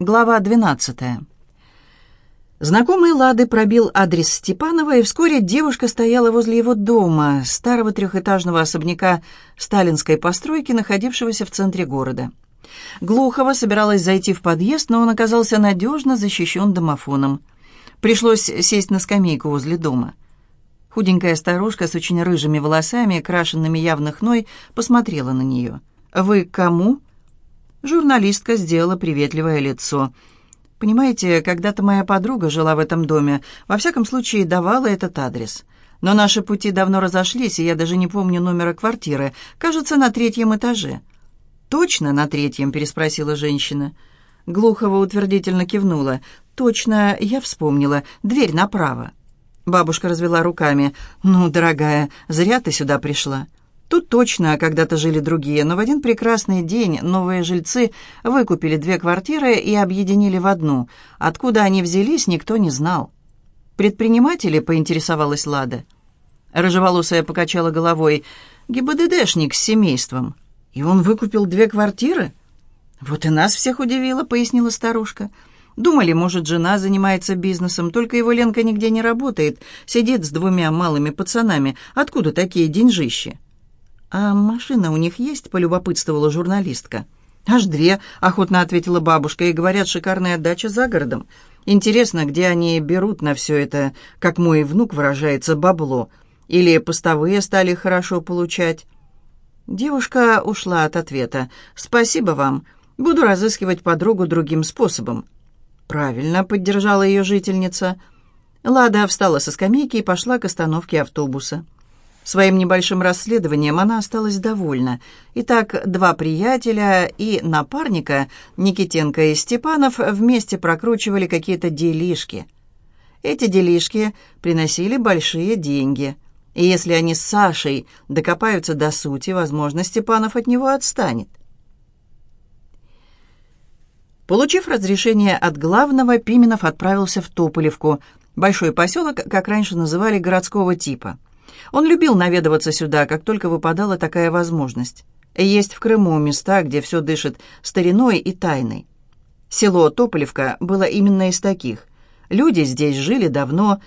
Глава 12. Знакомый Лады пробил адрес Степанова, и вскоре девушка стояла возле его дома, старого трехэтажного особняка сталинской постройки, находившегося в центре города. Глухова собиралась зайти в подъезд, но он оказался надежно защищен домофоном. Пришлось сесть на скамейку возле дома. Худенькая старушка с очень рыжими волосами, крашенными явно хной, посмотрела на нее. «Вы кому?» Журналистка сделала приветливое лицо. «Понимаете, когда-то моя подруга жила в этом доме, во всяком случае давала этот адрес. Но наши пути давно разошлись, и я даже не помню номера квартиры. Кажется, на третьем этаже». «Точно на третьем?» – переспросила женщина. Глухова утвердительно кивнула. «Точно, я вспомнила. Дверь направо». Бабушка развела руками. «Ну, дорогая, зря ты сюда пришла. Тут точно когда-то жили другие, но в один прекрасный день новые жильцы выкупили две квартиры и объединили в одну. Откуда они взялись, никто не знал. «Предприниматели?» — поинтересовалась Лада. Рыжеволосая покачала головой. «ГИБДДшник с семейством. И он выкупил две квартиры?» «Вот и нас всех удивило», — пояснила старушка. «Думали, может, жена занимается бизнесом, только его Ленка нигде не работает, сидит с двумя малыми пацанами. Откуда такие деньжищи?» «А машина у них есть?» — полюбопытствовала журналистка. «Аж две», — охотно ответила бабушка, и говорят, шикарная дача за городом. Интересно, где они берут на все это, как мой внук выражается, бабло? Или постовые стали хорошо получать?» Девушка ушла от ответа. «Спасибо вам. Буду разыскивать подругу другим способом». «Правильно», — поддержала ее жительница. Лада встала со скамейки и пошла к остановке автобуса. Своим небольшим расследованием она осталась довольна. Итак, два приятеля и напарника, Никитенко и Степанов, вместе прокручивали какие-то делишки. Эти делишки приносили большие деньги. И если они с Сашей докопаются до сути, возможно, Степанов от него отстанет. Получив разрешение от главного, Пименов отправился в Тополевку, большой поселок, как раньше называли, городского типа. Он любил наведываться сюда, как только выпадала такая возможность. Есть в Крыму места, где все дышит стариной и тайной. Село Тополевка было именно из таких. Люди здесь жили давно.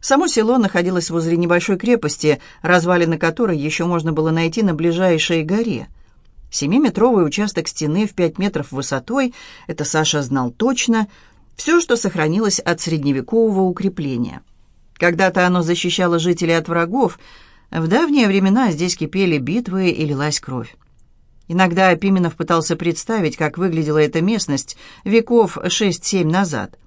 Само село находилось возле небольшой крепости, развалины которой еще можно было найти на ближайшей горе. Семиметровый участок стены в пять метров высотой, это Саша знал точно, все, что сохранилось от средневекового укрепления – когда-то оно защищало жителей от врагов. В давние времена здесь кипели битвы и лилась кровь. Иногда Пименов пытался представить, как выглядела эта местность веков шесть-семь назад.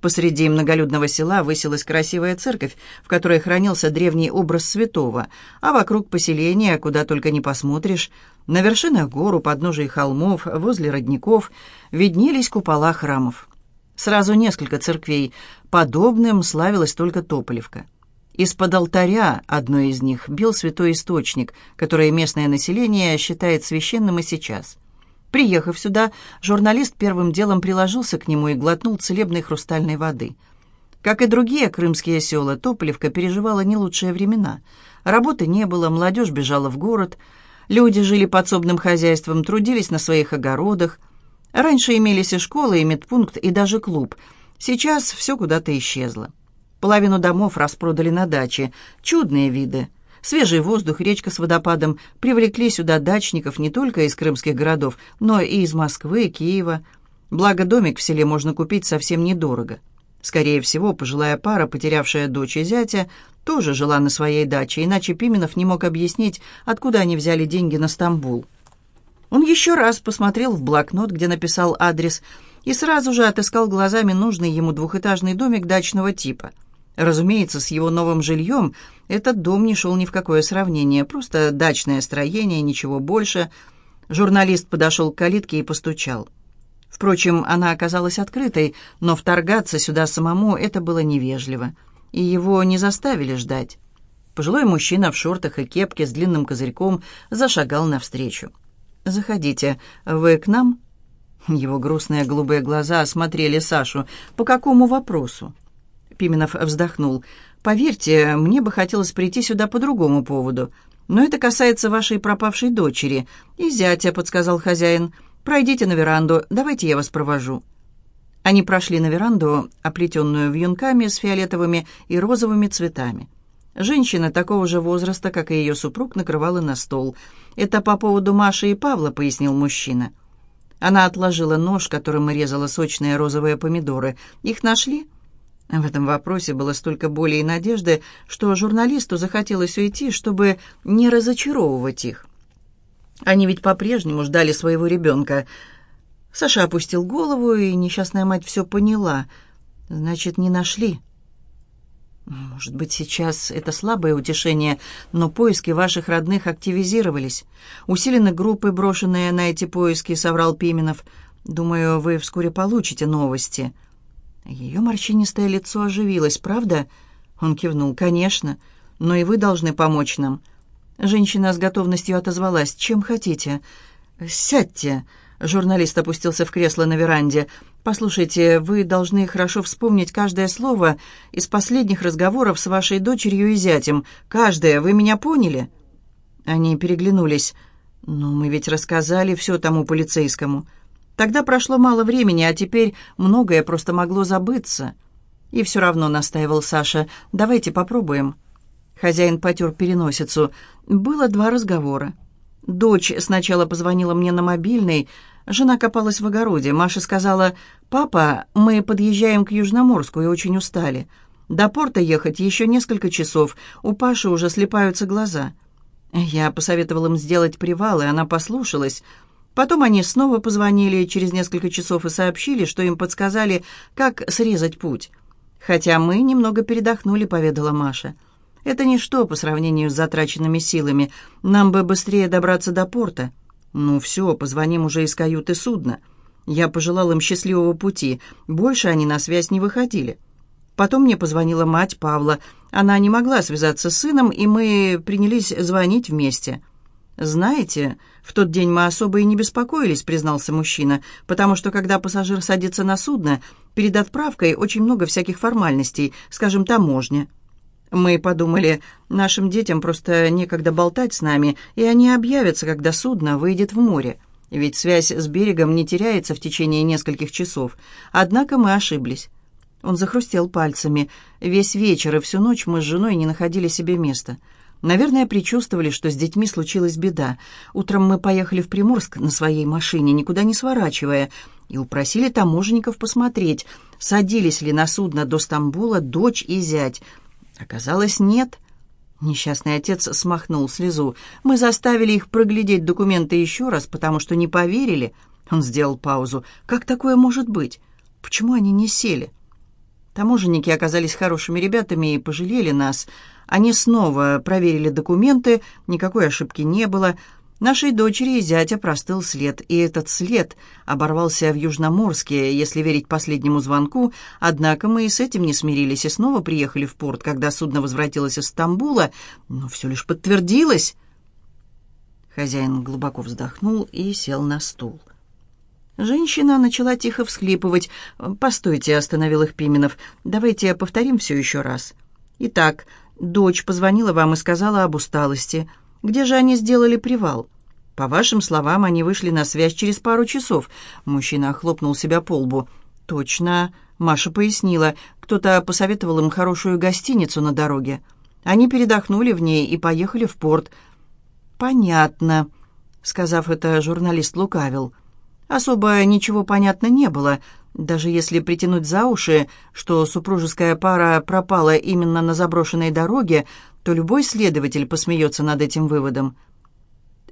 Посреди многолюдного села высилась красивая церковь, в которой хранился древний образ святого, а вокруг поселения, куда только не посмотришь, на вершинах гор, у подножий холмов, возле родников, виднелись купола храмов. Сразу несколько церквей. Подобным славилась только Тополевка. Из-под алтаря одной из них бил святой источник, который местное население считает священным и сейчас. Приехав сюда, журналист первым делом приложился к нему и глотнул целебной хрустальной воды. Как и другие крымские села, Тополевка переживала не лучшие времена. Работы не было, молодежь бежала в город, люди жили подсобным хозяйством, трудились на своих огородах – Раньше имелись и школа, и медпункт, и даже клуб. Сейчас все куда-то исчезло. Половину домов распродали на даче. Чудные виды. Свежий воздух, речка с водопадом привлекли сюда дачников не только из крымских городов, но и из Москвы, Киева. Благо, домик в селе можно купить совсем недорого. Скорее всего, пожилая пара, потерявшая дочь и зятя, тоже жила на своей даче, иначе Пименов не мог объяснить, откуда они взяли деньги на Стамбул. Он еще раз посмотрел в блокнот, где написал адрес, и сразу же отыскал глазами нужный ему двухэтажный домик дачного типа. Разумеется, с его новым жильем этот дом не шел ни в какое сравнение, просто дачное строение, ничего больше. Журналист подошел к калитке и постучал. Впрочем, она оказалась открытой, но вторгаться сюда самому это было невежливо, и его не заставили ждать. Пожилой мужчина в шортах и кепке с длинным козырьком зашагал навстречу. «Заходите. Вы к нам?» Его грустные голубые глаза осмотрели Сашу. «По какому вопросу?» Пименов вздохнул. «Поверьте, мне бы хотелось прийти сюда по другому поводу. Но это касается вашей пропавшей дочери. И зятя», — подсказал хозяин. «Пройдите на веранду, давайте я вас провожу». Они прошли на веранду, оплетенную вьюнками с фиолетовыми и розовыми цветами. Женщина такого же возраста, как и ее супруг, накрывала на стол. «Это по поводу Маши и Павла», — пояснил мужчина. Она отложила нож, которым резала сочные розовые помидоры. «Их нашли?» В этом вопросе было столько боли и надежды, что журналисту захотелось уйти, чтобы не разочаровывать их. Они ведь по-прежнему ждали своего ребенка. Саша опустил голову, и несчастная мать все поняла. «Значит, не нашли?» «Может быть, сейчас это слабое утешение, но поиски ваших родных активизировались. Усилены группы, брошенные на эти поиски», — соврал Пименов. «Думаю, вы вскоре получите новости». Ее морщинистое лицо оживилось, правда? Он кивнул. «Конечно, но и вы должны помочь нам». Женщина с готовностью отозвалась. «Чем хотите?» «Сядьте». Журналист опустился в кресло на веранде. «Послушайте, вы должны хорошо вспомнить каждое слово из последних разговоров с вашей дочерью и зятем. Каждое, вы меня поняли?» Они переглянулись. «Но мы ведь рассказали все тому полицейскому. Тогда прошло мало времени, а теперь многое просто могло забыться». «И все равно», — настаивал Саша, — «давайте попробуем». Хозяин потер переносицу. «Было два разговора. Дочь сначала позвонила мне на мобильный, Жена копалась в огороде. Маша сказала, «Папа, мы подъезжаем к Южноморску и очень устали. До порта ехать еще несколько часов. У Паши уже слепаются глаза». Я посоветовал им сделать привал, и она послушалась. Потом они снова позвонили через несколько часов и сообщили, что им подсказали, как срезать путь. «Хотя мы немного передохнули», — поведала Маша. «Это ничто по сравнению с затраченными силами. Нам бы быстрее добраться до порта». «Ну все, позвоним уже из каюты судна». Я пожелал им счастливого пути. Больше они на связь не выходили. Потом мне позвонила мать Павла. Она не могла связаться с сыном, и мы принялись звонить вместе. «Знаете, в тот день мы особо и не беспокоились», — признался мужчина, «потому что, когда пассажир садится на судно, перед отправкой очень много всяких формальностей, скажем, таможня». Мы подумали, нашим детям просто некогда болтать с нами, и они объявятся, когда судно выйдет в море. Ведь связь с берегом не теряется в течение нескольких часов. Однако мы ошиблись. Он захрустел пальцами. Весь вечер и всю ночь мы с женой не находили себе места. Наверное, предчувствовали, что с детьми случилась беда. Утром мы поехали в Приморск на своей машине, никуда не сворачивая, и упросили таможенников посмотреть, садились ли на судно до Стамбула дочь и зять — Оказалось, нет. Несчастный отец смахнул слезу. Мы заставили их проглядеть документы еще раз, потому что не поверили. Он сделал паузу. Как такое может быть? Почему они не сели? Таможенники оказались хорошими ребятами и пожалели нас. Они снова проверили документы, никакой ошибки не было. Нашей дочери и зятя простыл след, и этот след оборвался в Южноморске, если верить последнему звонку, однако мы и с этим не смирились и снова приехали в порт, когда судно возвратилось из Стамбула, но все лишь подтвердилось. Хозяин глубоко вздохнул и сел на стул. Женщина начала тихо всхлипывать. «Постойте», — остановил их Пименов, — «давайте повторим все еще раз». «Итак, дочь позвонила вам и сказала об усталости». Где же они сделали привал? По вашим словам, они вышли на связь через пару часов. Мужчина хлопнул себя по лбу. Точно, Маша пояснила. Кто-то посоветовал им хорошую гостиницу на дороге. Они передохнули в ней и поехали в порт. Понятно, сказав это, журналист лукавил. Особо ничего понятно не было. Даже если притянуть за уши, что супружеская пара пропала именно на заброшенной дороге, то любой следователь посмеется над этим выводом.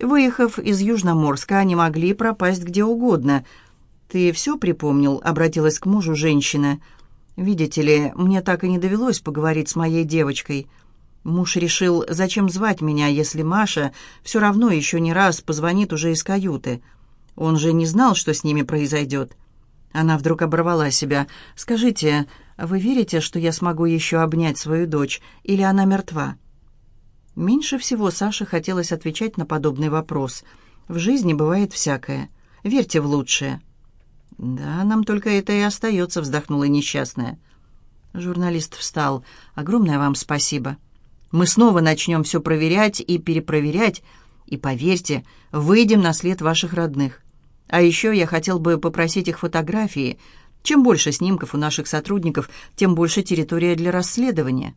Выехав из Южноморска, они могли пропасть где угодно. «Ты все припомнил?» — обратилась к мужу женщина. «Видите ли, мне так и не довелось поговорить с моей девочкой. Муж решил, зачем звать меня, если Маша все равно еще не раз позвонит уже из каюты. Он же не знал, что с ними произойдет». Она вдруг оборвала себя. «Скажите, вы верите, что я смогу еще обнять свою дочь, или она мертва?» Меньше всего Саше хотелось отвечать на подобный вопрос. В жизни бывает всякое. Верьте в лучшее. «Да, нам только это и остается», — вздохнула несчастная. Журналист встал. «Огромное вам спасибо. Мы снова начнем все проверять и перепроверять, и, поверьте, выйдем на след ваших родных. А еще я хотел бы попросить их фотографии. Чем больше снимков у наших сотрудников, тем больше территория для расследования».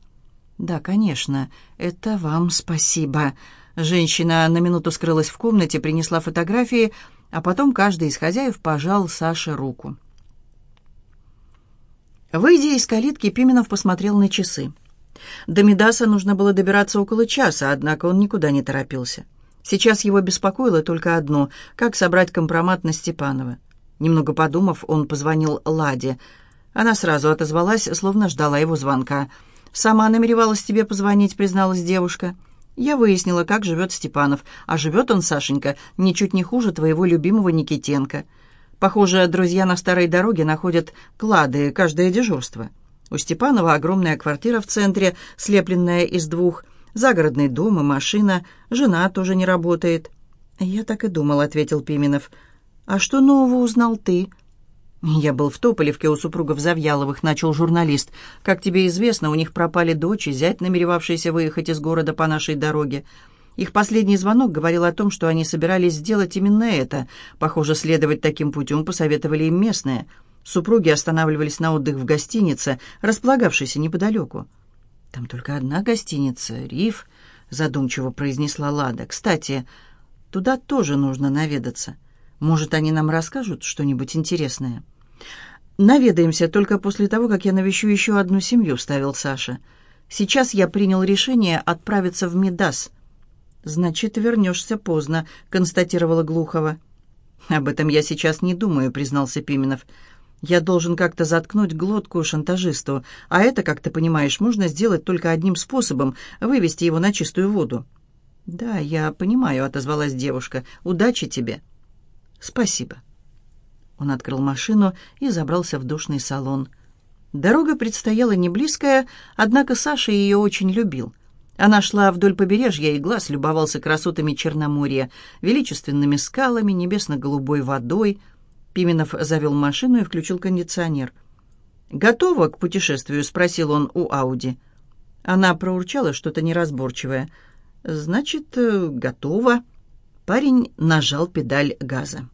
«Да, конечно. Это вам спасибо». Женщина на минуту скрылась в комнате, принесла фотографии, а потом каждый из хозяев пожал Саше руку. Выйдя из калитки, Пименов посмотрел на часы. До Медаса нужно было добираться около часа, однако он никуда не торопился. Сейчас его беспокоило только одно — как собрать компромат на Степанова. Немного подумав, он позвонил Ладе. Она сразу отозвалась, словно ждала его звонка. «Сама намеревалась тебе позвонить», — призналась девушка. «Я выяснила, как живет Степанов. А живет он, Сашенька, ничуть не хуже твоего любимого Никитенко. Похоже, друзья на старой дороге находят клады каждое дежурство. У Степанова огромная квартира в центре, слепленная из двух, загородный дом и машина, жена тоже не работает». «Я так и думал», — ответил Пименов. «А что нового узнал ты?» «Я был в Тополевке у супругов Завьяловых», — начал журналист. «Как тебе известно, у них пропали дочь и зять, намеревавшиеся выехать из города по нашей дороге. Их последний звонок говорил о том, что они собирались сделать именно это. Похоже, следовать таким путем посоветовали им местные. Супруги останавливались на отдых в гостинице, располагавшейся неподалеку. «Там только одна гостиница, Риф», — задумчиво произнесла Лада. «Кстати, туда тоже нужно наведаться». Может, они нам расскажут что-нибудь интересное?» «Наведаемся только после того, как я навещу еще одну семью», — ставил Саша. «Сейчас я принял решение отправиться в Медас». «Значит, вернешься поздно», — констатировала Глухова. «Об этом я сейчас не думаю», — признался Пименов. «Я должен как-то заткнуть глотку шантажисту, а это, как ты понимаешь, можно сделать только одним способом — вывести его на чистую воду». «Да, я понимаю», — отозвалась девушка. «Удачи тебе». «Спасибо». Он открыл машину и забрался в душный салон. Дорога предстояла не близкая, однако Саша ее очень любил. Она шла вдоль побережья, и глаз любовался красотами Черноморья, величественными скалами, небесно-голубой водой. Пименов завел машину и включил кондиционер. «Готова к путешествию?» — спросил он у Ауди. Она проурчала что-то неразборчивое. «Значит, э, готова». Парень нажал педаль газа.